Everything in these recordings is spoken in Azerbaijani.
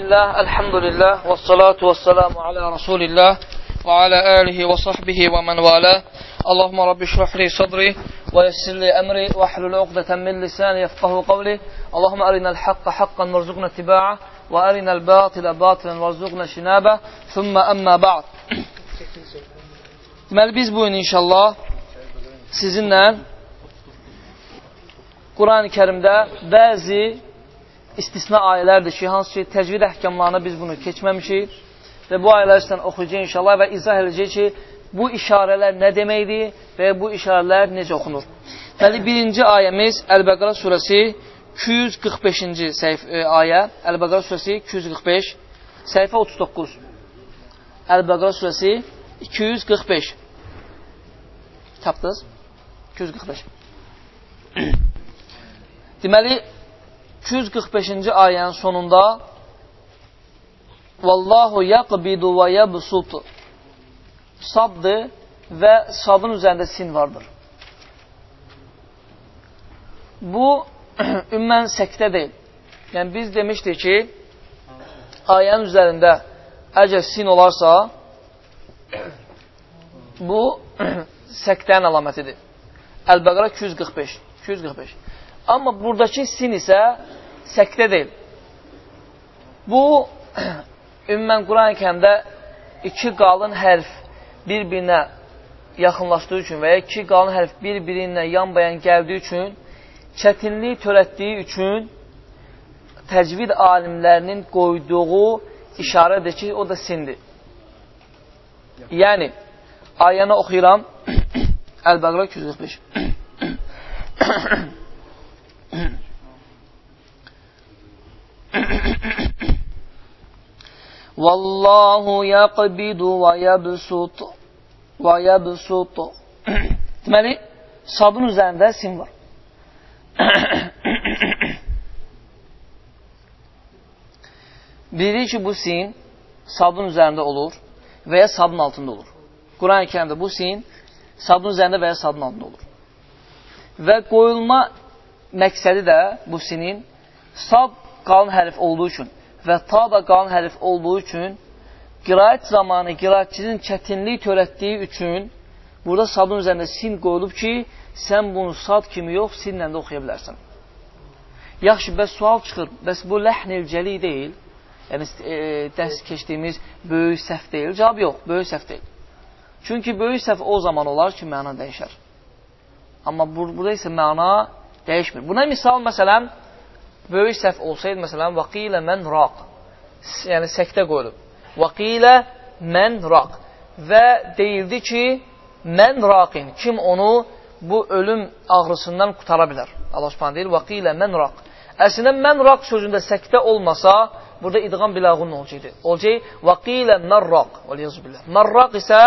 الله الحمد لله والصلاة والسلام على رسول الله وعلى آله وصحبه ومن والاه. اللهم رب اشرح لي صدري ويسر لي أمري واحلل عقدة من لساني يفقه قولي. اللهم أرنا الحق حقا وارزقنا اتباعه وأرنا الباطل باطلا وارزقنا شنابه ثم أما بعد. Deməli biz bu gün inşallah قرآن Qurani-Kərimdə bəzi istisna ayələrdir ki, hansı ki, təcvid əhkamlarına biz bunu keçməmişik və bu ayələr sizdən oxuyacaq inşallah və izah edəcək ki, bu işarələr nə deməkdir və bu işarələr necə oxunur. Deməli, birinci ayəmiz Əl-Bəqara surəsi 245-ci səhif e, ayə, Əl-Bəqara surəsi 245, səhifə 39. Əl-Bəqara surəsi 245. Tapdınız? 245. Deməli, 245-ci ayənin sonunda Vallahu yaqbidu və yabsut saddır və sadın üzərində sin vardır. Bu, ümmən səktə deyil. Yəni, biz demişdik ki, ayənin üzərində əgər sin olarsa, bu, səktənin əlamətidir. Əl-Bəqara 245. 245. Amma buradakı sin isə səktə deyil. Bu, ümumən Quran-ı kəmdə iki qalın hərf bir-birinə yaxınlaşdığı üçün və ya iki qalın hərf bir-birinə yan-bayan gəldiyi üçün, çətinlik törətdiyi üçün təcvid alimlərinin qoyduğu işarədir ki, o da sindir. Yəni, ayəni oxuyuram, Əl-Bəqra 245. Vallahu yaqbidu və yabsut və yabsut. Deməli, sadın üzərində sim var. Bilirik ki, bu sin sadın üzərində olur və ya sadın altında olur. Quran-ı kərimdə bu sin sadın üzərində və ya sadın altında olur. Və qoyulma məqsədi də bu sinin sad qalın hərf olduğu üçün və ta da qalın hərf olduğu üçün qiraət zamanı qiraətçinin çətinlik törətdiyi üçün burada sadın üzərində sin qoyulub ki, sən bunu sad kimi yox, sinlə də oxuya bilərsən. Yaxşı, bəs sual çıxır, bəs bu ləhnil cəli deyil, yəni e, dərs keçdiyimiz böyük səhv deyil. Cavab yox, böyük səhv deyil. Çünki böyük səhv o zaman olar ki, məna dəyişər. Amma bur burada isə məna dəyişmir. Buna misal, məsələn, böyük səhv olsaydı, məsələn, vaqilə mən raq, yəni səktə qoyulub. Vaqilə mən raq və deyildi ki, mən raqin, kim onu bu ölüm ağrısından qutara bilər. Allah subhanə deyir, vaqilə mən raq. Əslində, mən raq sözündə səktə olmasa, burada idğam bilağun olacaqdır. Olacaq, vaqilə mərraq, mərraq isə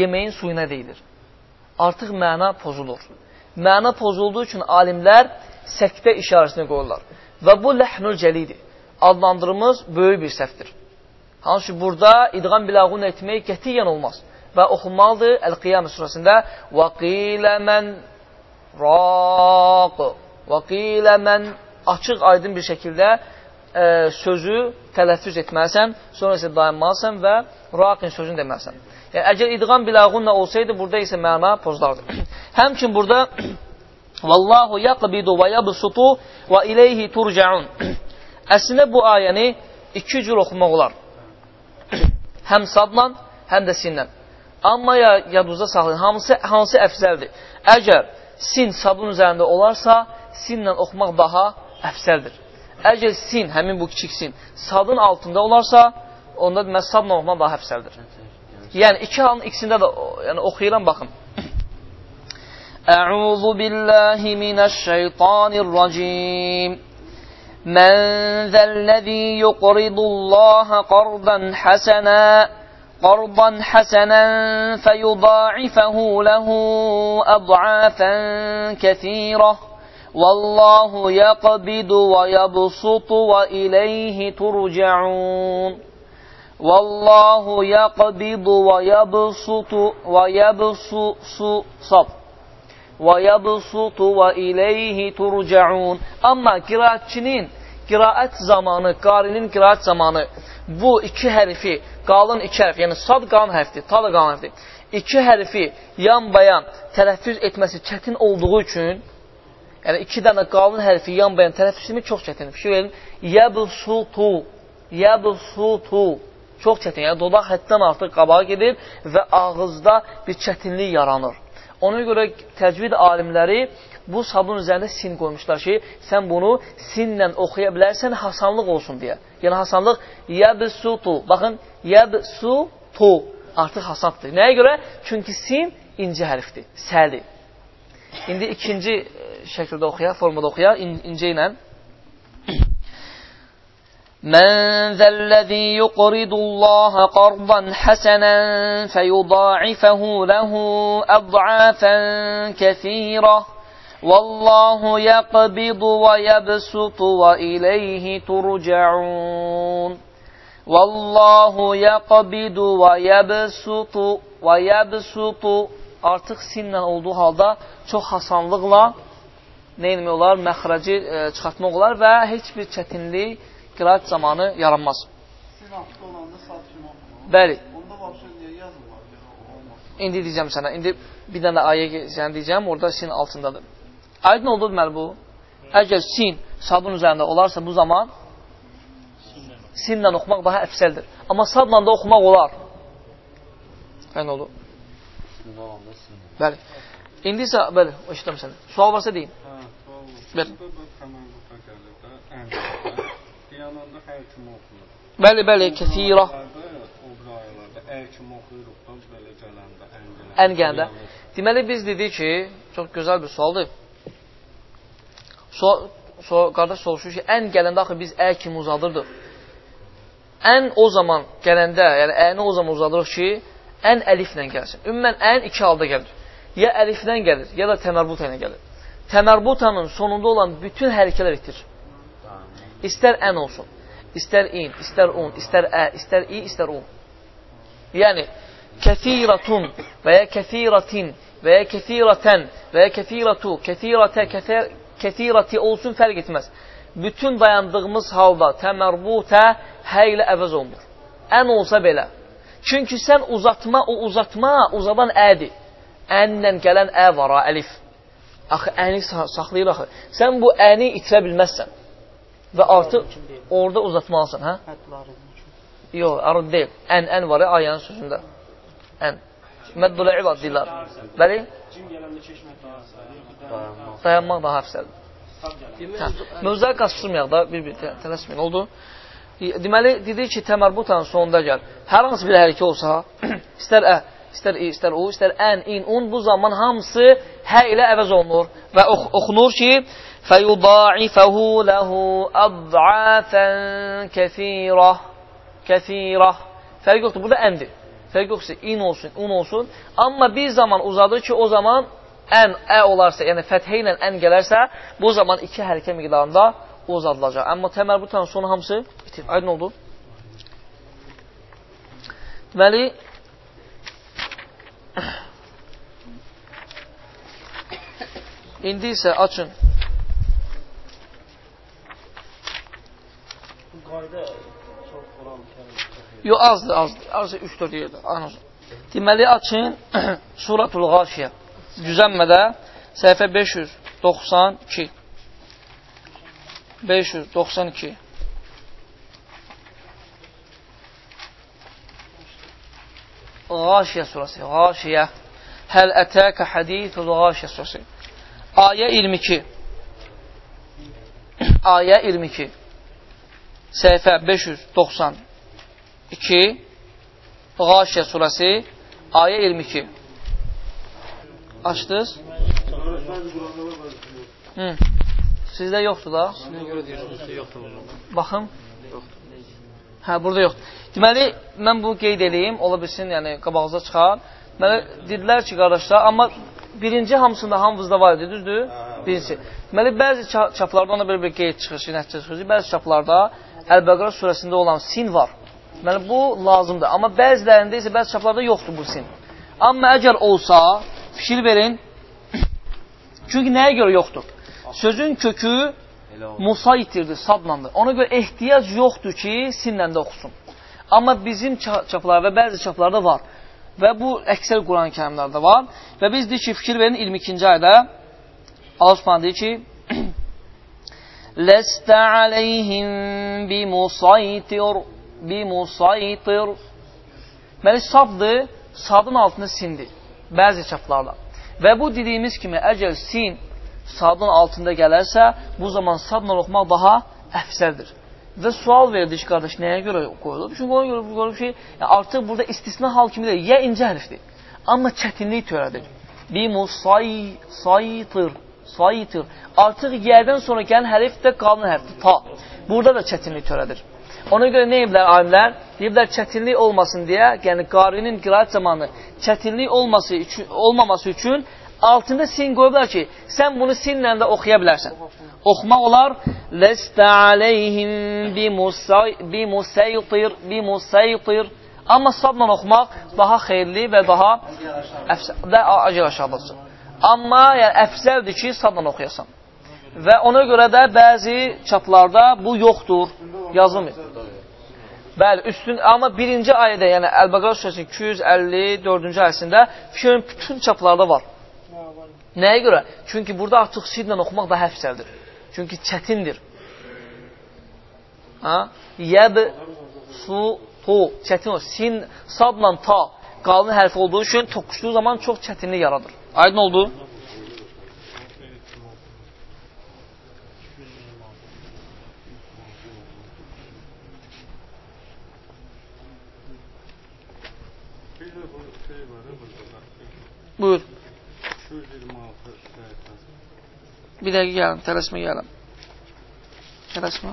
yeməyin suyuna deyilir. Artıq məna pozulur. Məna pozulduğu üçün alimlər səktə işarəsini qoyurlar. Və bu ləhnül cəlidir. Adlandırımız böyük bir səhvdir. Hansı ki, burada idğam bilağun etmək qətiyyən olmaz. Və oxunmalıdır Əl-Qiyam surəsində Və qilə mən raq Və qilə mən açıq, aydın bir şəkildə e, sözü tələffüz etməlisən, sonra isə dayanmalısan və raqin sözünü deməlisən. Yəni, əgər idğam bilağunla olsaydı, burada isə məna pozlardı. Həmçin burada Vallahu yaqbidu və yabsutu və ileyhi turcaun. Əslində bu ayəni iki cür oxumaq olar. həm sadla, həm də sinlə. Amma ya yadınızda saxlayın, hansı, hansı əfsəldir? Əgər sin sadın üzərində olarsa, sinlə oxumaq daha əfsəldir. Əgər sin, həmin bu kiçik sin, sadın altında olarsa, onda demək, sadla oxumaq daha əfsəldir. Yəni, iki halın ikisində də yəni, oxuyuram, baxın. أعوذ بالله من الشيطان الرجيم. من ذا الذي يقرض الله قرضا حسنا قرضا حسنا فيضاعفه له أضعافا كثيرة. والله يقبض ويبسط وإليه ترجعون. والله يقبض ويبسط ويبسط və yabsutu və ileyhi turcaun. Amma qiraətçinin qiraət zamanı, qarinin qiraət zamanı bu iki hərfi, qalın iki hərf, yəni sad qalın hərfdir, ta da qalın hərfdir. İki hərfi yan-bayan tələffüz etməsi çətin olduğu üçün, yəni iki dənə qalın hərfi yan-bayan tələffüz etmək çox çətindir. Fikir verin, yəbsutu, yəbsutu, çox çətin, yəni dodaq həddən artıq qabağa gedir və ağızda bir çətinlik yaranır. Ona görə təcvid alimləri bu sabun üzərində sin qoymuşlar ki, sən bunu sinlə oxuya bilərsən, hasanlıq olsun deyə. Yəni, hasanlıq yəbsutu. Baxın, yəbsutu artıq hasabdır. Nəyə görə? Çünki sin inci hərfdir, səli. İndi ikinci e, şəkildə oxuya, formada oxuya, in incə ilə. من ذا الذي يقرض الله قرضا حسنا فيضاعفه له أضعافا كثيرة والله يقبض ويبسط وإليه ترجعون والله يقبض ويبسط ويبسط artıq sinlə olduğu halda çox hasanlıqla nə etmək olar? Məxrəci e, çıxartmaq olar və heç bir çətinlik qiraat zamanı yaranmaz. Bəli. İndi deyəcəm sənə. İndi bir dənə ayə sənə deyəcəm, orada sin altındadır. Aydın oldu deməli bu? Əgər sin sadın üzərində olarsa bu zaman sinlə oxumaq daha əfsəldir. Amma sadla da oxumaq olar. Aydın oldu? Bəli. İndi isə, bəli, eşitəm səni. Sual varsa deyin. Hə, sual var. Bəli. Yanında hər kim oxuyur. Bəli, bəli, kəthira. Ən gələndə. Deməli, biz dedik ki, çox gözəl bir sualdır. Sual, sual, qardaş soruşur ki, ən gələndə axı biz ə kimi uzadırdıq. Ən o zaman gələndə, yəni əni o zaman uzadırıq ki, ən əliflə gəlsin. Ümumən, ən iki halda gəlir. Ya əlifdən gəlir, ya da təmərbuta ilə gəlir. Təmərbutanın sonunda olan bütün hərəkələr itir istər ən olsun, istər in, istər un, istər ə, istər i, istər un. Yəni, kəthiratun və ya kəthiratin və ya kəthirətən və ya kəthiratu, kəthirətə, kəthirəti olsun fərq etməz. Bütün dayandığımız halda təmərbutə hə ilə əvəz olunur. Ən olsa belə. Çünki sən uzatma, o uzatma uzadan ədir. Ənlə gələn ə var, əlif. Axı, əni saxlayır axı. Sən bu əni itirə bilməzsən və artıq orada uzatmalısan, hə? Yox, arud deyil. Ən, ən var ayənin sözündə. Ən. Məddul ibad deyirlər. Bəli? Dayanmaq daha əfsəldir. Hə. Mövzəyə qaçırmayaq da, bir-bir tələsməyin. Oldu? Deməli, dedik ki, təmərbutanın sonunda gəl. Hər hansı bir hərəkə olsa, istər ə, istər i, istər u, istər ən, in, un, bu zaman hamısı hə ilə əvəz olunur və ox oxunur ki, فيضاعفه له أضعافا كثيرة كثيرة Fərq yoxdur, burada əndir. Fərq yoxsa in olsun, un olsun. Amma bir zaman uzadır ki, o zaman ən, ə olarsa, yəni fəthə ilə ən gələrsə, bu zaman iki hərəkə miqdarında uzadılacaq. Amma təmərbutanın sonu hamısı bitir. Aydın oldu? Deməli, indi isə açın. Qayda çox Kərim Yox, azdır, azdır. Azdır 3-4 yerdə. Anız. Deməli, açın Suratul Qaşiyə. Düzənmədə səhifə 592. 592. Qaşiyə surası. Qaşiyə. Həl ətəkə hədithul Qaşiyə surası. Ayə 22. Ayə 22 səhifə 592 Qaşiyə surəsi ayə 22 Açdınız? Hı. Sizdə yoxdur da? Sizə görə deyirsiniz, yoxdur. Baxın. Yoxdur. Hə, burada yoxdur. Deməli, mən bu qeyd edeyim, ola bilsin, yəni qabağınıza çıxar. Mənə dedilər ki, qardaşlar, amma birinci hamısında hamınızda var idi, düzdür? Birincisi. Deməli, bəzi çaplarda ona belə bir qeyd çıxır, nəticə çıxır. Bəzi çaplarda Əl-Bəqara surəsində olan sin var. Deməli, bu lazımdır. Amma bəzilərində isə bəzi çaplarda yoxdur bu sin. Amma əgər olsa, fikir verin, çünki nəyə görə yoxdur? Sözün kökü musaytirdir, sadlandır. Ona görə ehtiyac yoxdur ki, sinlə də oxusun. Amma bizim çaplar və bəzi çaplarda var. Və bu əksər Quran-ı kərimlərdə var. Və biz deyik ki, fikir verin 22-ci ayda Allah deyir ki: "Lesta aleyhim bimusaytir bimusaytir." Deməli sabdır, sadın altında sindir. Bəzi çaplarda. Və bu dediyimiz kimi əgər sin sadın altında gələrsə, bu zaman sadla oxumaq daha əfsəldir. Və sual verdi ki, qardaş, nəyə görə qoyulub? Çünki ona görə qoyulub ki, yəni, artıq burada istisna hal kimi deyil, ya incə hərfdir. Amma çətinlik törədir. Bimusay, saytır. Artıq yədən sonra gələn hərf də qalın hərfdir, ta. Burada da çətinlik törədir. Ona görə nə ediblər alimlər? Deyiblər çətinlik olmasın deyə, yəni qarinin qiraat zamanı çətinlik olması üçün, olmaması üçün altında sin qoyublar ki, sən bunu sinlə də oxuya bilərsən. Oxumaq olar. Lestə aleyhim bimusaytir, bimusaytir. Amma sabla oxumaq daha xeyirli və daha əfsəl, acır aşağıdasın. Amma yəni, əfsəldir ki, sabla oxuyasan. Və ona görə də bəzi çaplarda bu yoxdur, yazılmır. Bəli, üstün, amma birinci ayədə, yəni Əl-Bəqara surəsinin 254-cü ayəsində fikrin bütün çaplarda var. Nəyə görə? Çünki burada artıq sidlə oxumaq daha əfsəldir. Çünki çətindir. Ha? Yəb, su, tu, çətin o. Sin, sadla ta qalın hərf olduğu üçün toqquşduğu zaman çox çətinlik yaradır. Aydın oldu? Buyur. Bir dəqiqə gəlin, tələsmə gəlin. Tələsmə.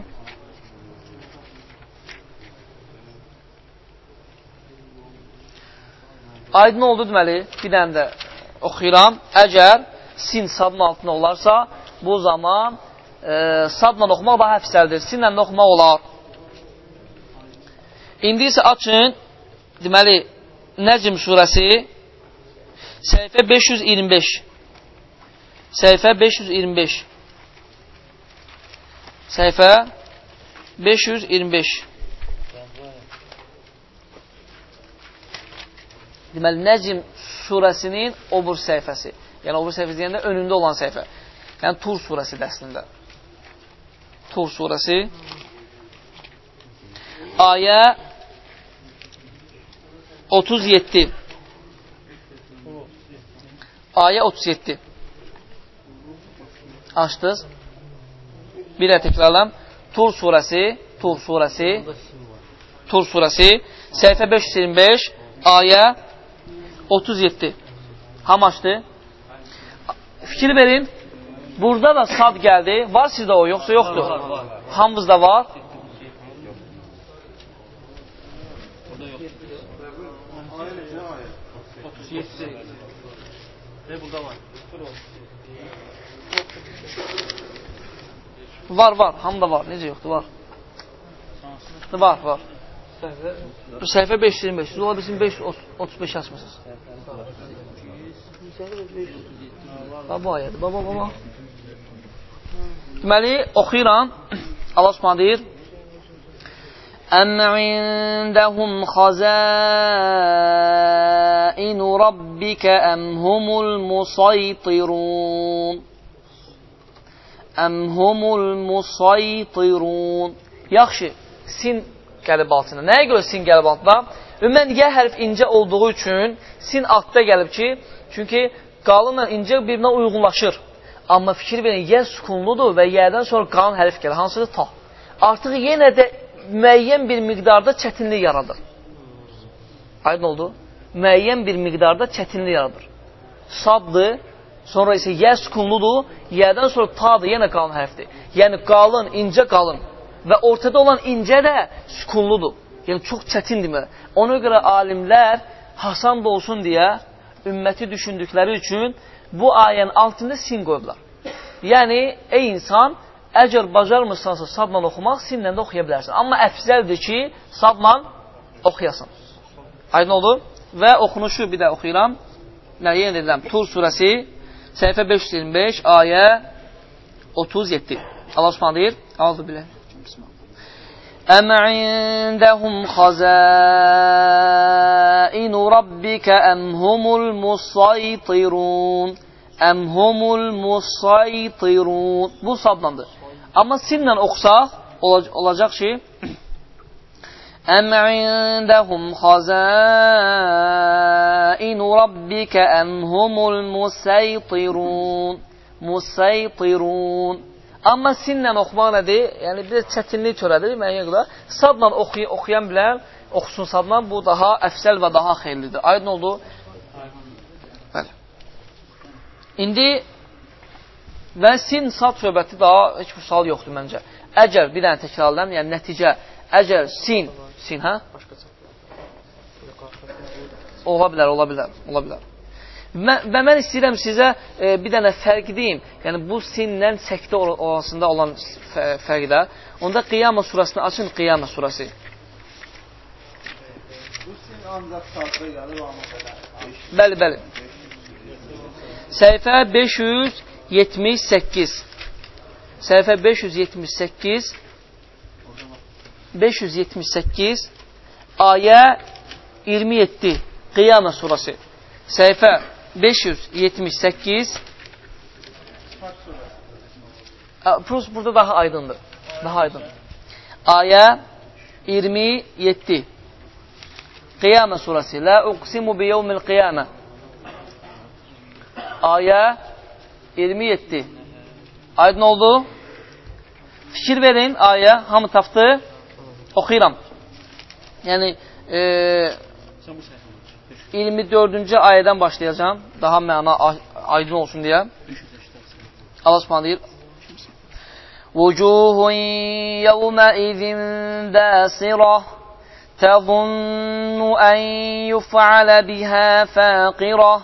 Aydın oldu deməli, bir dənə də oxuyuram. Əgər sin sadın altında olarsa, bu zaman e, sadla oxumaq daha əfsəldir. Sinlə oxumaq olar. İndi isə açın, deməli, Nəcm surəsi səhifə 525. Səhifə 525. Səhifə 525. Deməli, Nəcm surəsinin obur səhifəsi. Yəni, obur səhifəsi deyəndə önündə olan səhifə. Yəni, Tur surəsi dəslində. Tur surəsi. Ayə 37. Ayə 37 açdınız. Bir də təkrarlam. Tur surəsi, Tur surəsi, Tur surəsi, səhifə 525, ayə 37. Ham açdı. Fikir verin. Burada da sad gəldi. Var sizdə o, yoxsa yoxdur? Hamımızda var. Burada var. Var, var. Hamda var. Necə yoxdur? Var. Var, var. Bu səhifə 525. Siz ola bilsin 535 açmısınız. Baba ayədir. Baba, baba. Deməli, oxuyuram. Allah Subhanahu deyir: أم عندهم خزائن ربك أم هم المسيطرون Əm humul musaytirun. Yaxşı, sin gəlib altına. Nəyə görə sin gəlib altına? Ümumən, yə hərf incə olduğu üçün sin altda gəlib ki, çünki qalınla incə birinə uyğunlaşır. Amma fikir verin, yə sükunludur və yədən sonra qalın hərf gəlir. Hansıdır? Ta. Artıq yenə də müəyyən bir miqdarda çətinlik yaradır. Aydın oldu? Müəyyən bir miqdarda çətinlik yaradır. Saddır, Sonra isə yə sükunludur, yədən sonra tadır, yenə qalın hərfdir. Yəni qalın, incə qalın. Və ortada olan incə də sükunludur. Yəni çox çətindir mi? Ona görə alimlər hasan da olsun deyə ümməti düşündükləri üçün bu ayənin altında sin qoyublar. Yəni, ey insan, əgər bacarmırsansa sadla oxumaq, sinlə də oxuya bilərsən. Amma əfzəldir ki, sadla oxuyasan. Aydın oldu? Və oxunuşu bir də oxuyuram. Yəni, yenə deyiləm, Tur surəsi səhifə 525, ayə 37. Allah Subhanahu deyir: "Əuzu billahi أم عندهم خزائن ربك أم هم المسيطرون أم هم المسيطرون Bu sablandı. Ama sinden oksa olacak şey أم عندهم خزائن ربك أم هم المسيطرون مسيطرون Amma sinlə oxumaq nədir? Yəni, bir çətinlik törədir müəyyən qədər. Sadla oxuy oxuyan bilən, oxusun sadla, bu daha əfsəl və daha xeyirlidir. Aydın oldu? Bəli. İndi və sin sad söhbəti daha heç bir sual yoxdur məncə. Əgər bir dənə təkrarlayım, yəni nəticə, əgər sin, sin, hə? Ola bilər, ola bilər, ola bilər. Və mən istəyirəm sizə e, bir dənə fərq deyim. Yəni, bu sinlə səkdə arasında olan fərqdə. Onda Qiyamə surasını açın, Qiyamə surası. Bu sin ancaq sadda gəlir, Bəli, bəli. Səhifə 578. Səhifə 578. 578 ayə 27 Qiyamə surası. Səhifə 578 Prus burada daha aydındır. Daha aydındır. Ayə 27 Qiyamə surası. La uqsimu bi yevmil qiyamə. Ayə 27. Aydın oldu? Fikir verin ayə. Hamı tapdı? Oxuyuram. Yəni, e, 24-cü ayədən başlayacağam. Daha məna aydın olsun deyə. Allah Subhanahu deyir: "Vucuhun yawma'izin basirah tazunnu an yuf'ala biha faqirah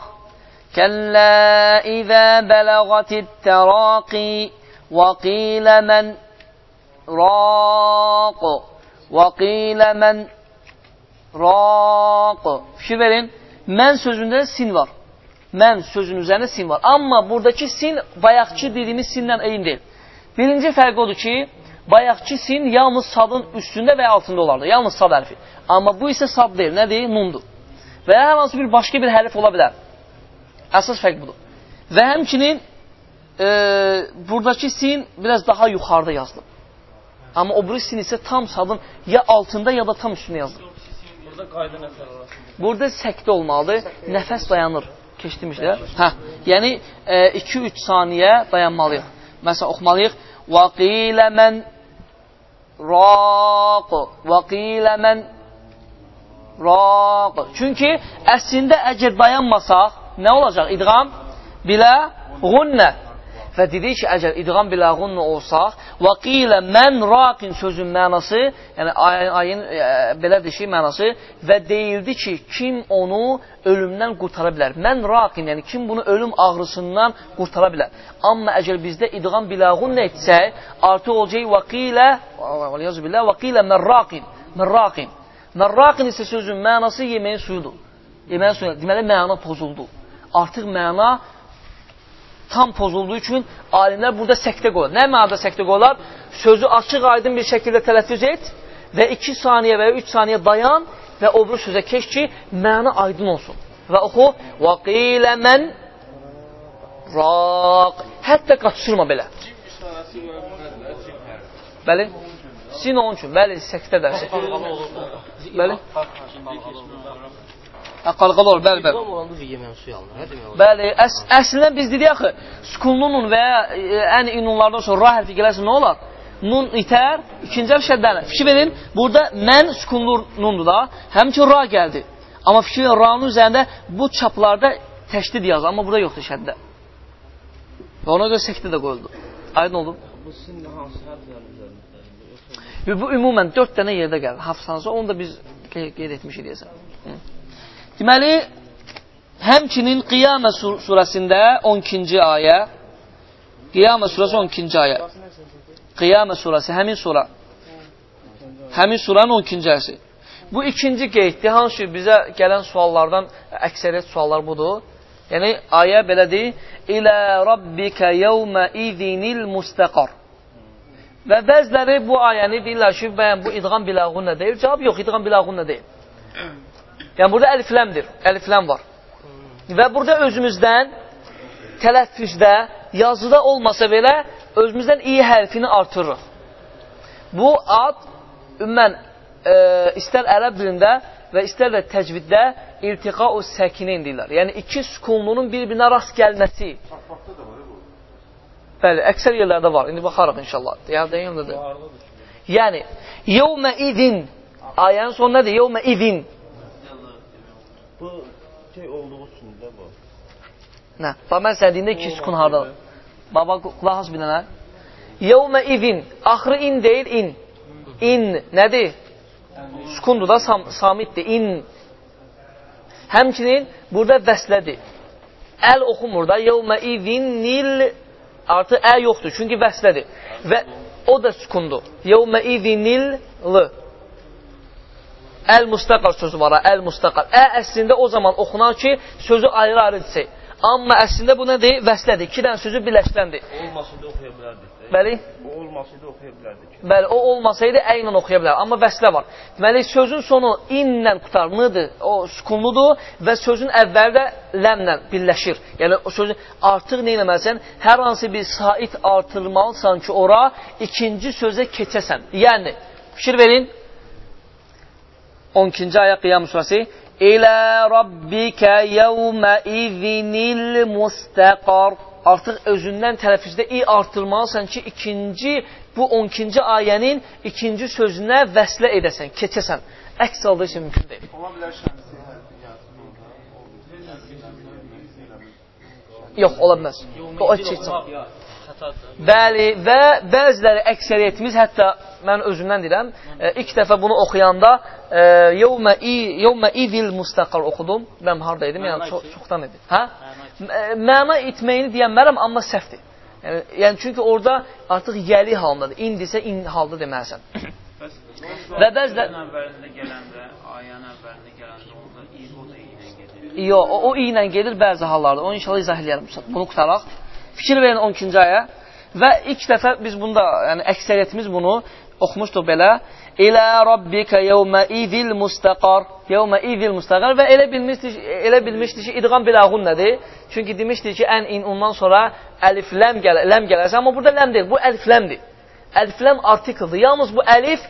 kalla idza balagatit taraqi wa qila man raq wa qila man Raq. Fikir verin. Mən sözündə sin var. Mən sözünün üzərində sin var. Amma buradakı sin bayaqçı dediyimiz sinlə eyni deyil. Birinci fərq odur ki, bayaqçı sin yalnız sadın üstündə və altında olardı. Yalnız sad hərfi. Amma bu isə sad deyil. Nədir? Nundur. Və ya hər hansı bir başqa bir hərf ola bilər. Əsas fərq budur. Və həmçinin e, buradakı sin biraz daha yuxarıda yazılıb. Amma o biri sin isə tam sadın ya altında ya da tam üstündə yazılıb. Burada qayda nəfər arasında. Burada səkdə olmalıdır. Nəfəs dayanır. Keçdimişdə. Hə. Yəni 2-3 e, saniyə dayanmalıyıq. Məsələn oxumalıyıq. Və qilə mən raq. Və qilə mən raq. Çünki əslində əgər dayanmasaq, nə olacaq? İdğam biləğunnə. Və dedik ki, əgər idğam biləğunlu olsaq, və qilə mən raqin sözün mənası, yəni ayın, ayın e, belədir ki, mənası, və deyildi ki, kim onu ölümdən qurtara bilər. Mən raqin, yəni kim bunu ölüm ağrısından qurtara bilər. Amma əgər bizdə idğam biləğunlu etsək, artıq olacaq və qilə, və qilə mən raqin, mən raqin. Mən raqin isə sözün mənası yeməyin suyudur. Yeməyin suyudur. Deməli, məna pozuldu. Artıq məna tam pozulduğu üçün alimlər burada səktə qoyur. Nə mənada səktə qoyurlar? Sözü açıq, aydın bir şəkildə tələffüz et və 2 saniyə və ya 3 saniyə dayan və o bir sözə keç ki, məna aydın olsun. Və oxu, və qilə mən raq. Hətta qaçırma belə. Bəli. Sin onun üçün, bəli, səktə dərsi. Bəli. Qalqalı olur, bəli, bəli. olanda yemək suyu alınır. Nə demək olur? Bəli, əs əslində biz dedik axı, sukunlu nun və ya e, ən inunlardan sonra ra hərfi gələrsə nə olar? Nun itər, ikinci hərf şəddələnir. Fikir verin, burada mən sukunlu nundur da, həmçin ra gəldi. Amma fikir verin, ra'nın üzərində bu çaplarda təşdid yazır, amma burada yoxdur şəddə. Və ona görə səkdə də qoyuldu. Aydın oldu? Bu sizin hansı hərflərin üzərində? Bu ümumən 4 dənə yerdə gəlir. Hafsansa onu da biz qeyd etmişik deyəsən. Deməli, həmçinin Qiyamə sur surəsində 12-ci ayə, Qiyamə surəsi 12-ci ayə, Qiyamə surəsi, həmin sura, həmin suranın 12-ci ayəsi. Bu ikinci qeyddir, hansı bizə gələn suallardan əksəriyyət suallar budur. Yəni, ayə belədir, İlə rabbikə yevmə izinil müstəqar. Və bəziləri bu ayəni deyirlər ki, bəyən bu idğam biləğun nə deyil? Cavab yox, idğam biləğun nə deyil? Yəni, burada əlifləmdir, əlifləm var. Və burada özümüzdən tələffüzdə, yazıda olmasa belə, özümüzdən iyi hərfini artırırıq. Bu ad ümumən e, istər ərəb dilində və istər də təcviddə irtiqa-u səkinin deyirlər. Yəni, iki sükunlunun bir-birinə rast gəlməsi. Bəli, əksər yerlərdə var. İndi baxarıq inşallah. Yəni, deyil, yəni yevmə idin ayənin sonu nədir? Yevmə idin. Bu şey olduğu üçün də bu. Nə? Bax, mən sənə deyində iki sükun haradadır? Baba, qulaq as bir dənə. Yevmə idin. Axırı in deyil, in. İn nədir? Sukundur da, sam samitdir. İn. Həmçinin burada vəslədir. Əl oxumur da. Yevmə idin nil artı ə yoxdur. Çünki vəslədir. Və o da sukundur. Yevmə idinil lı. Əl-mustaqar sözü var, əl-mustaqar. Ə əslində o zaman oxunar ki, sözü ayrı-ayrı desək. Amma əslində bu nədir? Vəslədir. İki dənə sözü birləşdirəndir. Olmasaydı oxuya bilərdik. Bəli? O olmasaydı oxuya bilərdik. Bəli, o olmasaydı ə ilə oxuya bilər. Amma vəslə var. Deməli, sözün sonu inlə qutarmıdır, o sükunludur və sözün əvvəli də ləmlə birləşir. Yəni, o sözü artıq nə eləməlisən? Hər hansı bir sait artırmalısan ki, ora ikinci sözə keçəsən. Yəni, fikir verin, 12-ci ayə Qiyam surəsi İlə rabbikə yevmə izinil mustəqar Artıq özündən tələffüzdə i artırmalısan ki, ikinci, bu 12-ci ayənin ikinci sözünə vəslə edəsən, keçəsən. Əks halda isə mümkün deyil. Ola bilər şəmsi Yox, ola bilməz. O açıq. Bəli, və bəziləri əksəriyyətimiz, hətta mən özümdən deyirəm, e, ilk dəfə bunu oxuyanda e, yevmə yevmə idil mustaqar oxudum. Mən harda idim? Yəni çox, çoxdan idi. Hə? Məna itməyini deyənmərəm, amma səhvdir. Yəni, yəni çünki orada artıq yəli halındadır. İndisə in halda deməlisən. və bəzilə əvvəlində gələndə, ayənin əvvəlində gələndə onda i o da ilə gedir. Yox, o, o ilə gedir bəzi hallarda. Onu inşallah izah edərəm. Bunu qutaraq. Fikir verin 12-ci ayə. Və ilk dəfə biz bunda, yəni əksəriyyətimiz bunu oxumuşduq belə. İlə rabbikə yevmə idil mustaqar. Yevmə idil mustaqar və elə bilmişdik, elə bilmişdik ki, idğam bilağun nədir? Çünki demişdik ki, ən in ondan sonra əlif ləm, gələ, ləm gələsə, amma burada ləm deyil, bu əlif ləmdir. Əlif ləm artikeldir. Yalnız bu əlif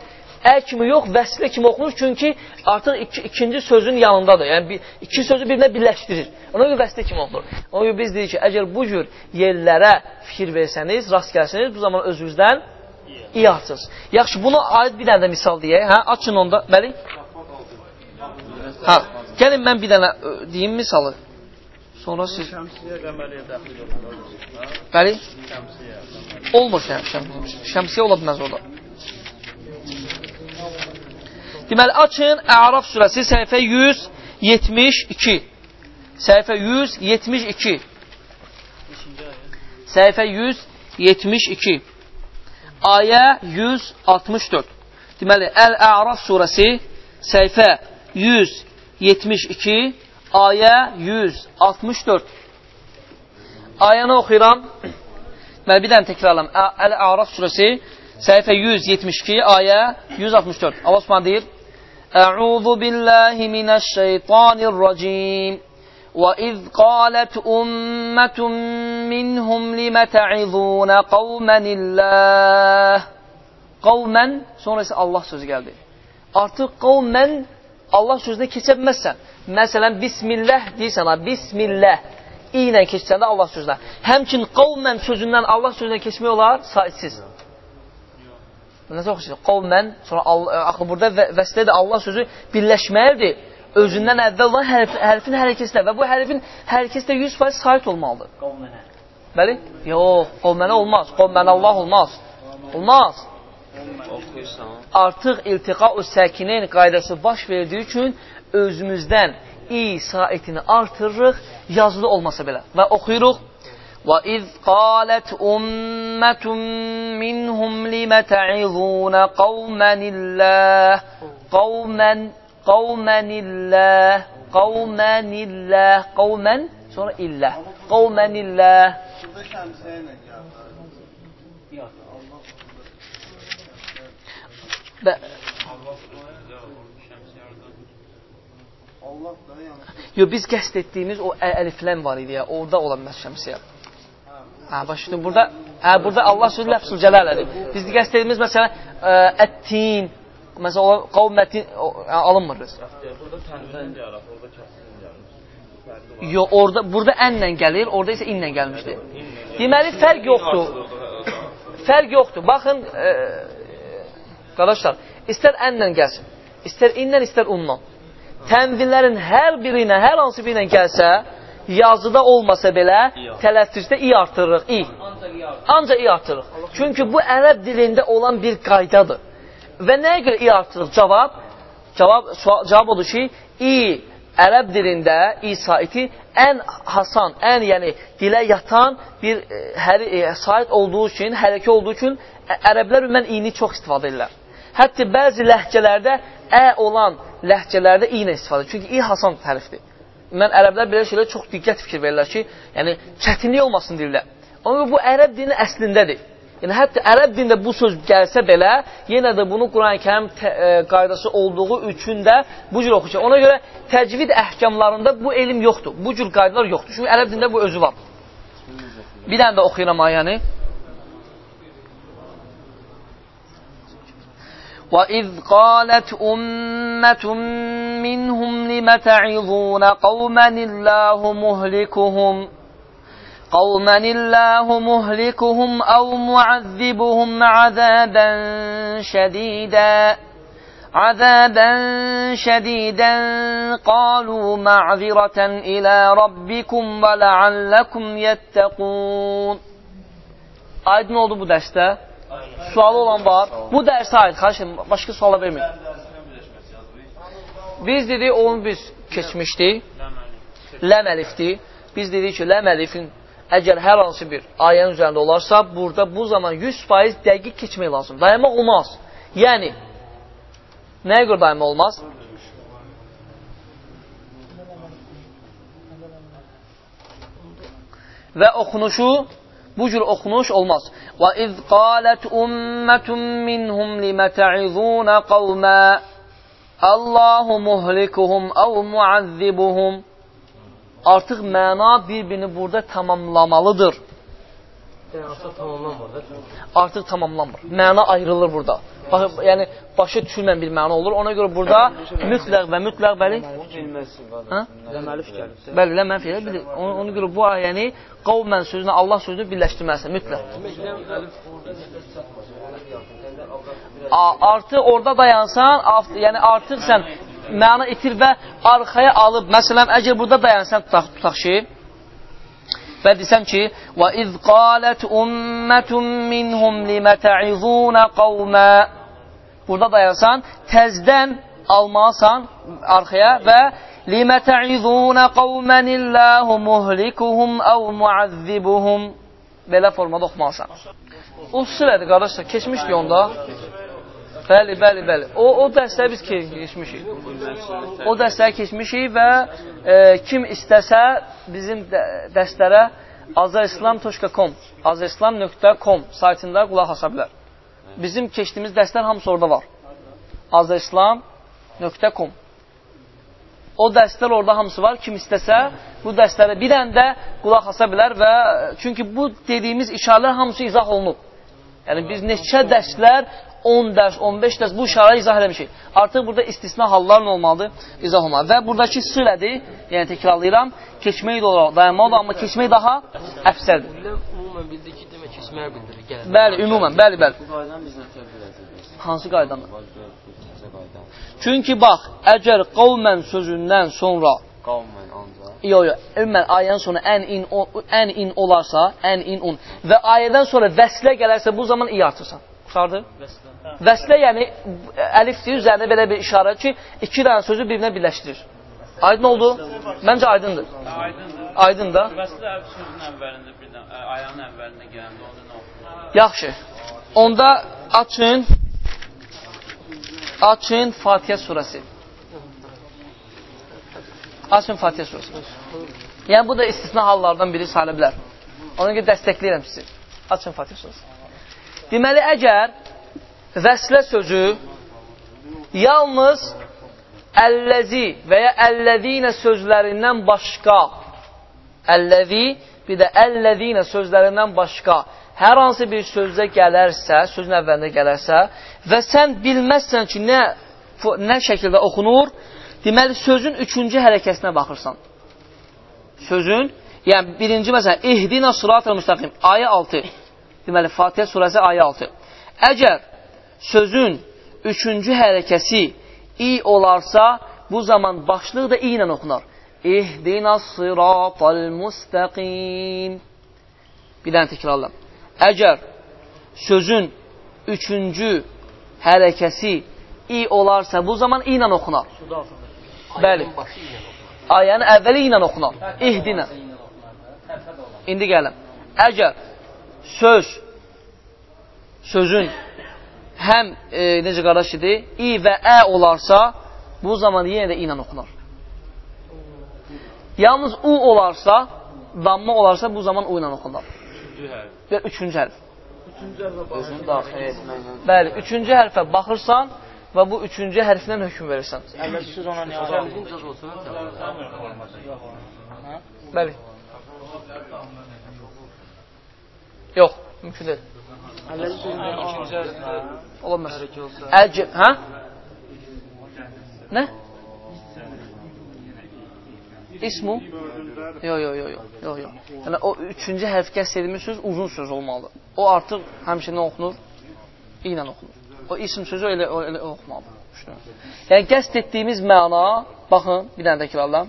ə kimi yox, vəslə kimi oxunur, çünki artıq iki, ikinci sözün yanındadır. Yəni, bir, iki sözü birinə birləşdirir. Ona görə vəslə kimi oxunur. Ona görə biz deyirik ki, əgər bu cür yerlərə fikir versəniz, rast gəlsəniz, bu zaman özünüzdən iyi açırsınız. Yaxşı, bunu aid bir dənə də misal deyək. Hə, açın onda. Bəli? Hə, gəlin mən bir dənə deyim misalı. Sonra siz... Şəmsiyə qəməliyə daxil olmalı. Bəli? Şəmsiyə. Olmur şəm, şəm, şəmsiyə ola bilməz orada. Deməli, açın Əraf surəsi səhifə 172. Səhifə 172. Səhifə 172. Ayə 164. Deməli, Əl-Əraf surəsi səhifə 172, ayə 164. Ayəni oxuyuram. Mən bir dənə təkrarlam. Əl-Əraf surəsi səhifə 172, ayə 164. Allah Subhanahu deyir: أعوذ بالله من الشيطان الرجيم وإذ قالت أمة منهم لم تعظون قوما الله Qavmən, sonra isə Allah sözü gəldi. Artıq qavmən Allah sözünə keçə bilməzsən. Məsələn, Bismillah deyirsən, Bismillah i ilə keçsəndə Allah sözünə. Həmçin qavmən sözündən Allah sözünə keçmək olar, saitsiz. Necə oxuyursunuz? Qavmən, sonra Allah, axı burada və, vəslədə Allah sözü birləşməlidir. Özündən əvvəl olan hərf, hərfin hərəkəsinə və bu hərfin hərəkəsinə 100% sait olmalıdır. Qavmənə. Bəli? Yox, qavmənə olmaz. Qavmənə Allah olmaz. Olmaz. Oxuyursan. Artıq iltiqa-u səkinin qaydası baş verdiyi üçün özümüzdən i saitini artırırıq, yazılı olmasa belə. Və oxuyuruq. وإذ قالت أمة منهم لم تعظون قوما الله قوما قوما الله قوما الله قوما سورة الله قوما الله Yo, biz qəst etdiyimiz o əliflən var idi ya, orada olan məhz şəmsiyyədir. Hə, başlayın. Burada, hə, burada Allah sözü ləfzül cəlalədir. Biz qəsd etdiyimiz məsələn, ə, ət-tin, məsələn, o qavmətin o, yəni, alınmır. Burada tənzən yaraq, orada kəsin gəlmiş. Fərqi var. Yo, orada burada ənlə gəlir, orada isə inlə gəlmişdi. Deməli fərq yoxdur. Fərq yoxdur. Baxın, e, qardaşlar, istər ənlə gəlsin, istər inlə, istər unla. Tənvillərin hər biri ilə, hər hansı biri ilə gəlsə, yazıda olmasa belə, tələffüzdə i artırırıq, i. Ancaq i artırırıq. Çünki bu ərəb dilində olan bir qaydadır. Və nəyə görə i artırırıq? Cavab, cavab, sual, cavab odur ki, i ərəb dilində i saiti ən hasan, ən yəni dilə yatan bir e, hər, e, sait olduğu üçün, hərəkə olduğu üçün ərəblər ümumən i-ni çox istifadə edirlər. Hətta bəzi ləhcələrdə ə olan ləhcələrdə i ilə istifadə edir. Çünki i hasan hərfdir. Mən ərəblər belə şeylərə çox diqqət fikir verirlər ki, yəni çətinlik olmasın. Ona görə bu ərəb dilinin əslindədir. Yəni hətta ərəb dilində bu söz gəlsə belə, yenə də bunu Quran-Kərim tə- e, qaydası olduğu üçün də bu cür oxuyacaq. Ona görə təcvid əhkamlarında bu elm yoxdur. Bu cür qaydalar yoxdur. Çünki ərəb dilində bu özü var. Bir dənə də oxuyuram ayəni. وَإِذْ قَالَتْ أُمَّةٌ مِّنْهُمْ لِمَ تَعِظُونَ قَوْمًا اللَّهُ مُهْلِكُهُمْ؟ قوما الله مهلكهم أو معذبهم عذابا شديدا؟ عذابا شديدا قالوا معذرة إلى ربكم ولعلكم يتقون. Aydın oldu bu dərsdə. Sualı olan var. Bu dərsə aid. Edirəm, başqa suala verməyin. Biz dedik, onu biz keçmişdik. Ləm əlifdir. Biz dedik ki, ləm əlifin əgər hər hansı bir ayənin üzərində olarsa, burada bu zaman 100% dəqiq keçmək lazım. Dayanmaq olmaz. Yəni, nəyə görə dayanmaq olmaz? Və oxunuşu, bu cür oxunuş olmaz. Və iz qalət ummetun minhum limə ta'izuna qavmə Allahu muhlikuhum əv muazzibuhum artıq məna bir-birini burada tamamlamalıdır. Artıq tamamlanmır. Məna ayrılır burada. Bax, yəni başa düşülməyən bir məna olur. Ona görə burada mütləq və mütləq bəli. Hə? Ləməlif gəlibsə. Bəli, lə mənfi elə bilir. Ona, ona görə bu ayəni qavmən sözünü Allah sözünü birləşdirməlisən mütləq. Artıq orada dayansan, yəni artıq sən məna itir və arxaya alıb, məsələn, əgər burada dayansan tutaq, tutaq ki, və desəm ki, və iz qalət ummetun minhum limə tə'izuna qavmə burada dayansan, təzdən almalısan arxaya və limə tə'izuna qavmənilləhu muhlikuhum əv muazzibuhum belə formada oxumalısan. O sırədir, qardaşlar, keçmişdik onda. Bəli, bəli, bəli. O, o dərsləri biz ke- keçmişik. O dərsləri keçmişik və e, kim istəsə bizim də, dərslərə azarislam.com azarislam.com saytında qulaq asa bilər. Bizim keçdiyimiz dərslər hamısı orada var. azarislam.com O dərslər orada hamısı var. Kim istəsə bu dərslərə bir dənə də qulaq asa bilər və çünki bu dediyimiz işarələr hamısı izah olunub. Yəni biz neçə dərslər 10 dərs, 15 dərs bu işarələri izah eləmişik. Artıq burada istisna hallar nə olmalıdır? İzah olmalı. Və buradakı sürədir, yəni təkrarlayıram, keçmək də olar, dayanmalı, amma keçmək daha əfsəldir. Bilən ümumən bildi ki, demək keçməyə bildirir. Gəl. Bəli, ümumən, bəli, bəli. Bu qaydan biz nə tövbə edəcəyik? Hansı qaydanı? Var gör bu təzə qayda. Çünki bax, əgər qavmən sözündən sonra Qavmən ancaq. Yox, yox. Ümumən ayənin sonu ən in, o, ən in olarsa, ən in un və ayədən sonra vəslə gələrsə bu zaman i artırsan. Qurtardı? Vəslə yəni əlifdir üzərində belə bir işarə ki, iki dənə sözü bir-birinə birləşdirir. Aydın oldu? Məncə aydındır. Aydındır. Aydın da. Vəslə əv sözün əvvəlində bir də ə, ayağın əvvəlində gələndə onda nə oxunur? Yaxşı. Onda açın açın Fatihə surəsi. Açın Fatihə surəsi. Yəni bu da istisna hallardan biri sayıla bilər. Ona görə dəstəkləyirəm sizi. Açın Fatihə surəsi. Deməli, əgər vəslə sözü Yalnız əlləzi və ya əlləzinə sözlərindən başqa əlləzi bir də əlləzinə sözlərindən başqa hər hansı bir sözdə gələrsə, sözün əvvəlində gələrsə və sən bilməzsən ki, nə, nə şəkildə oxunur, deməli, sözün üçüncü hərəkəsinə baxırsan. Sözün, yəni birinci məsələn, ihdina sıratı müstəqim, ayə 6. Deməli, Fatihə surəsi ayə 6. Əgər sözün üçüncü hərəkəsi i olarsa, bu zaman başlıq da i ilə oxunar. İhdina sıratal müstəqim. Bir dənə təkrarlam. Əgər sözün üçüncü hərəkəsi i olarsa, bu zaman i ilə oxunar. Bəli. Ayənin əvvəli ilə oxunar. İhdinə. İndi gələm. Əgər söz, sözün həm e, necə qardaş idi, i və ə olarsa, bu zaman yenə də i ilə oxunar. Yalnız u olarsa, damma olarsa, bu zaman u ilə oxunar. Və üçüncü hərf. Özünü daxil etməklə. Bəli, üçüncü hərfə baxırsan və bu üçüncü hərflə hökm verirsən. Əllətsiz ona nə var? Bəli. Yox, mümkün deyil. Ola bilməz. Əlc, hə? Nə? İsmu? Yox, yox, yox, yox, yox, yox. Yəni o üçüncü hərf qəsd edilmiş söz uzun söz olmalıdır. O artıq həmişə nə oxunur? İ ilə oxunur. O isim sözü elə, elə oxumalıdır. Yəni qəsd etdiyimiz məna, baxın, bir dənə təkrarlam.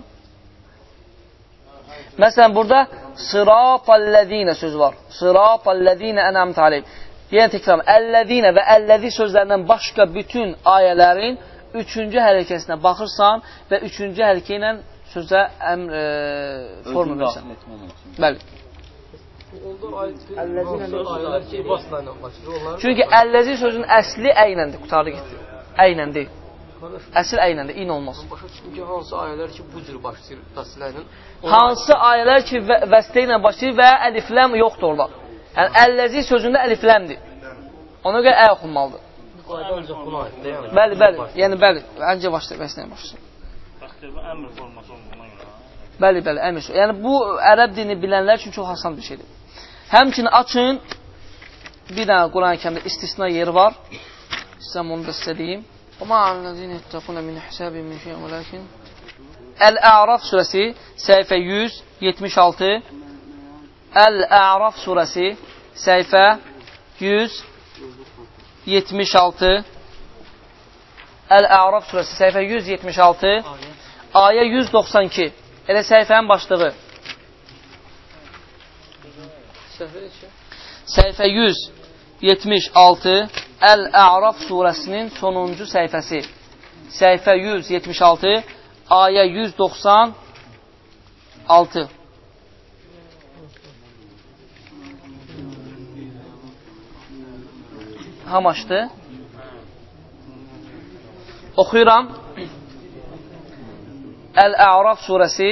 Məsələn, burada sıratallezine sözü var. Sıratallezine enamte aleyhim. Yenə təkrar, əlləzinə və əlləzi sözlərindən başqa bütün ayələrin üçüncü hərəkəsinə baxırsan və üçüncü hərəkə ilə sözə əmr e, forma versən. Bəli. İlə Çünki əlləzi sözün əsli əynəndir, qutarı getdi. Əynəndir. Əsl əynəndir, in olmaz. başa düşdüm ki, hansı ayələr ki, bu cür başlayır dasılayla. Hansı ayələr ki, və, vəstə ilə başlayır və əlifləm yoxdur orada. Yəni, əlləzi sözündə əlifləmdir. Ona görə ə oxunmalıdır. Bu. Yəni. Bəli, bəli. Yəni, bəli. Əncə başlayır, vəstə ilə başlayır. Təxdirdə əmr forması olduğuna görə. Bəli, bəli, əmr. Yəni, bu ərəb dini bilənlər üçün çox asan bir şeydir. Həmçinin açın, bir dənə Quran-ı kəmdə istisna yeri var. Sizəm onu da sizə deyim. وَمَا عَلَّذِينَ يَتَّقُونَ مِنْ حِسَابٍ مِنْ شَيْءٍ وَلَكِنْ Əl-Əraf surəsi səhifə 176 Əl-Əraf surəsi səhifə 176 Əl-Əraf surəsi səhifə 176 ayə 192 elə səhifənin başlığı Səhvə ki, səhifə 176 Əl-Əraf surəsinin sonuncu səhifəsi səhifə 176 ayə 196 Hamaşdı. Oxuyuram. Əl-Əraf surəsi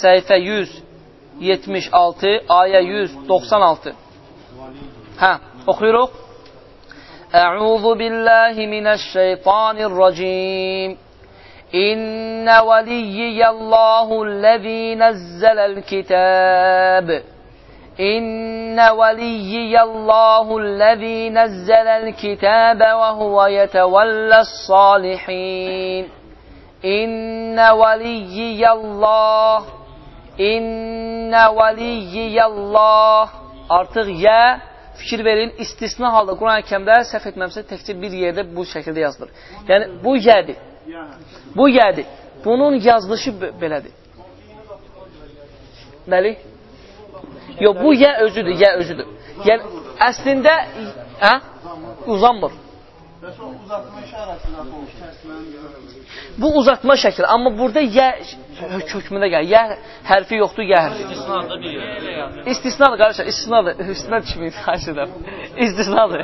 səhifə 176 ayə 196 Hə, oxuyuruq. أعوذ بالله من الشيطان الرجيم. إن وليي الله الذي نزل الكتاب. إن وليي الله الذي نزل الكتاب وهو يتولى الصالحين. إن وليي الله إن وليي الله. Artıq ya fikir verin, istisna halda Quran-ı Kərimdə səhv etməmsə təkcə bir yerdə bu şəkildə yazılır. Yəni bu yədir. Bu yədir. Bunun yazılışı be- belədir. Bəli? Yox, bu yə özüdür, yə özüdür. Yəni əslində hə? Uzanmır. Bəs o uzatma işarəsi nasıl olur? Kəsmənin Bu uzatma şəkli, amma burada yə hök- hökmündə gəlir. Yə hərfi yoxdur, yə hərfi. İstisnada bir yerdə. İstisnadır qardaşlar, istisnadır. Üstünə düşməyin, xahiş edirəm. İstisnadır.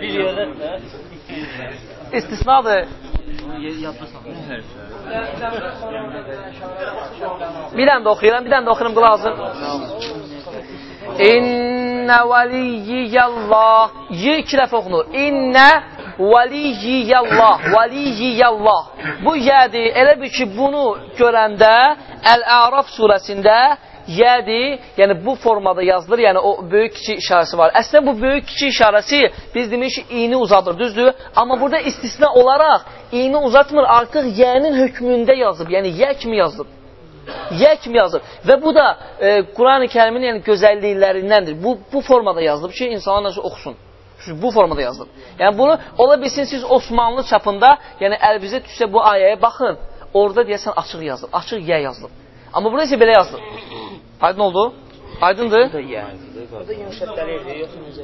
Bir yerdə də İstisnadır. Bir dənə də oxuyuram, bir dənə də oxuyuram qulaq asın. İnnə vəliyyiyəllah. Y iki dəfə oxunur. İnnə Valiyyiyallah, valiyyiyallah. Bu yədir. Elə bir ki, bunu görəndə Əl-Əraf surəsində yədir, yəni bu formada yazılır, yəni o böyük kiçik işarəsi var. Əslində bu böyük kiçik işarəsi biz demişik iğni uzadır, düzdür? Amma burada istisna olaraq iğni uzatmır, artıq yənin hökmündə yazıb, yəni yə kimi yazılıb. Yə kimi yazılıb. Və bu da e, Quran-ı kərimin yəni, gözəlliklərindəndir. Bu, bu formada yazılıb ki, insanlar nasıl oxusun. Çünki bu formada yazılıb. Yəni bunu ola bilsin siz Osmanlı çapında, yəni əlinizə düşsə bu ayəyə baxın. Orada deyəsən açıq yazılıb, açıq yə yazılıb. Amma burada isə belə yazılıb. Aydın oldu? Aydındır?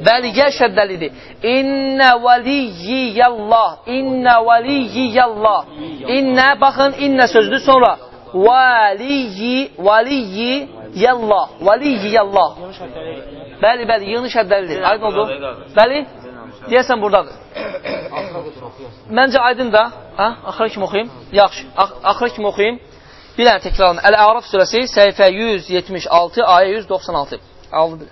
Bəli, yə şəddəlidir. İnnə valiyyiyəllah, innə valiyyiyəllah. İnnə, baxın, innə sözdür sonra. Valiyyi, valiyyiyəllah, valiyyiyəllah. Bəli, bəli, yığını şəddəlidir. Aydın oldu? Bəli? Deyəsən buradadır. Məncə aydın da. Hə? Axıra kimi oxuyayım? Yaxşı. Axıra kimi oxuyayım. Bir dənə təkrarlayın. Əl-Əraf surəsi səhifə 176, ayə 196. Aldı bir.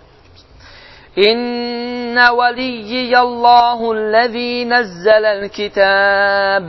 İnnə valiyyiyəllahu-ləzi nəzzələl-kitāb.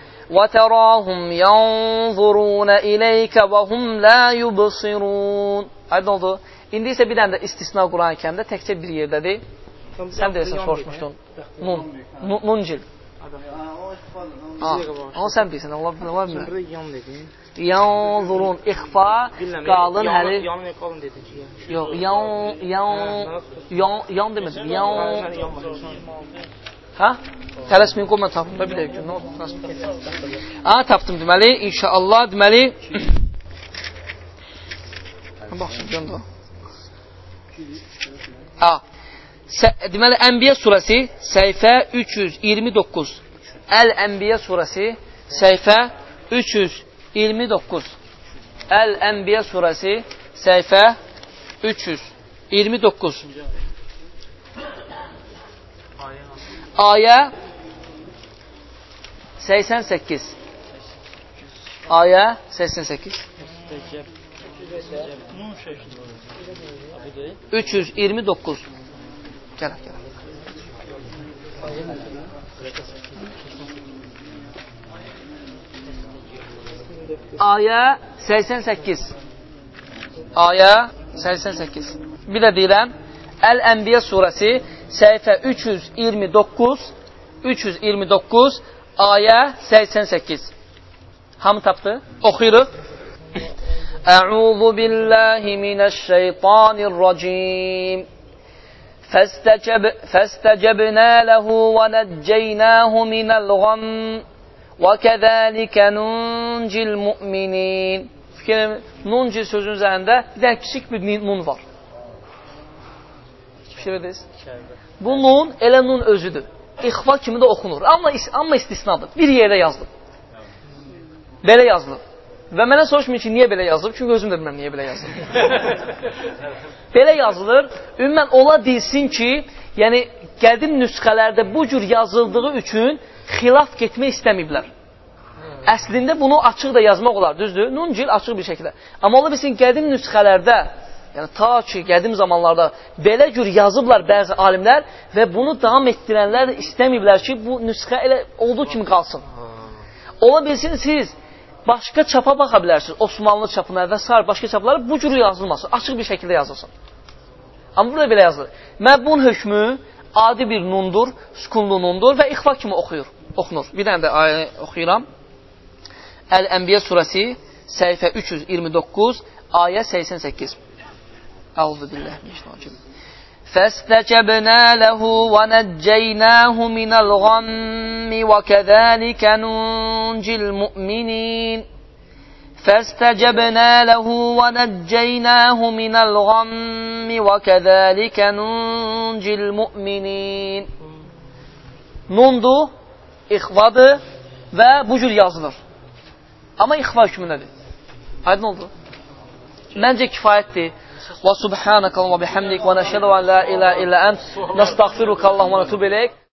وتراهم ينظرون إليك وهم لا يبصرون Aydın oldu. İndi isə bir dənə də istisna Quran-ı kərimdə təkcə bir yerdədir. Sən deyəsən soruşmuşdun. Nun. Nuncil. Amma sən bilirsən, Allah ola bilmir. yan dedin. Yanzurun, ixfa, qalın həli. Yan və qalın dedin ki. Yox, yan, yan, yan, yan demədim. Yan, hə? Tələsməyin, qoy mən tapdım da bir dəqiqə. Nə oldu? Aha, tapdım deməli, inşallah, deməli. Baxın, göndər. Ha. Deməli, Ənbiyə surəsi səhifə 329. Əl-Ənbiyə surəsi səhifə 329. Əl-Ənbiyə surəsi səhifə 329. Ayə 88. Ayə 88. 329. Gəl, gəl. Ayə 88. Ayə 88. Bir də deyirəm, Əl-Ənbiyə surəsi səhifə 329 329 ayə 88. Hamı tapdı? Oxuyuruq. Əuzu billahi minəşşeytanirracim. فاستجب فاستجبنا له ونجيناه من الغم وكذلك ننجي المؤمنين Fikir, nunci sözün üzərində bir dənə kiçik bir nun var. Fikir edirsiniz? Bu nun elə nun özüdür. İxfa kimi də oxunur. Amma, amma istisnadır. Bir yerdə yazılıb. Belə yazılıb. Və mənə soruşmayın ki, niyə belə yazılıb? Çünki özüm də bilməm niyə belə yazılıb. belə yazılır. Ümumən ola bilsin ki, yəni qədim nüsxələrdə bu cür yazıldığı üçün xilaf getmək istəməyiblər. Əslində bunu açıq da yazmaq olar, düzdür? Nuncil açıq bir şəkildə. Amma ola bilsin qədim nüsxələrdə, yəni ta ki qədim zamanlarda belə cür yazıblar bəzi alimlər və bunu davam etdirənlər istəməyiblər ki, bu nüsxə elə olduğu kimi qalsın. Ola bilsin siz başqa çapa baxa bilərsiniz, Osmanlı çapına və s. başqa çaplara bu cür yazılmasın, açıq bir şəkildə yazılsın. Amma burada belə yazılır. Məbun hökmü adi bir nundur, sükunlu nundur və ixfa kimi oxuyur, oxunur. Bir dənə də ayə oxuyuram. Əl-Ənbiyə surəsi səhifə 329, ayə 88. Əuzu billah minəşşeytanir فاستجبنا له ونجيناه من الغم وكذلك ننجي المؤمنين فاستجبنا له ونجيناه من الغم وكذلك ننجي المؤمنين Nundu, ixvadı, və bu cür yazılır. Amma ixfa hökmündədir. Aydın oldu? Məncə kifayətdir. وسبحانك اللهم وبحمدك ونشهد أن لا إله إلا أنت. نستغفرك اللهم ونتوب إليك.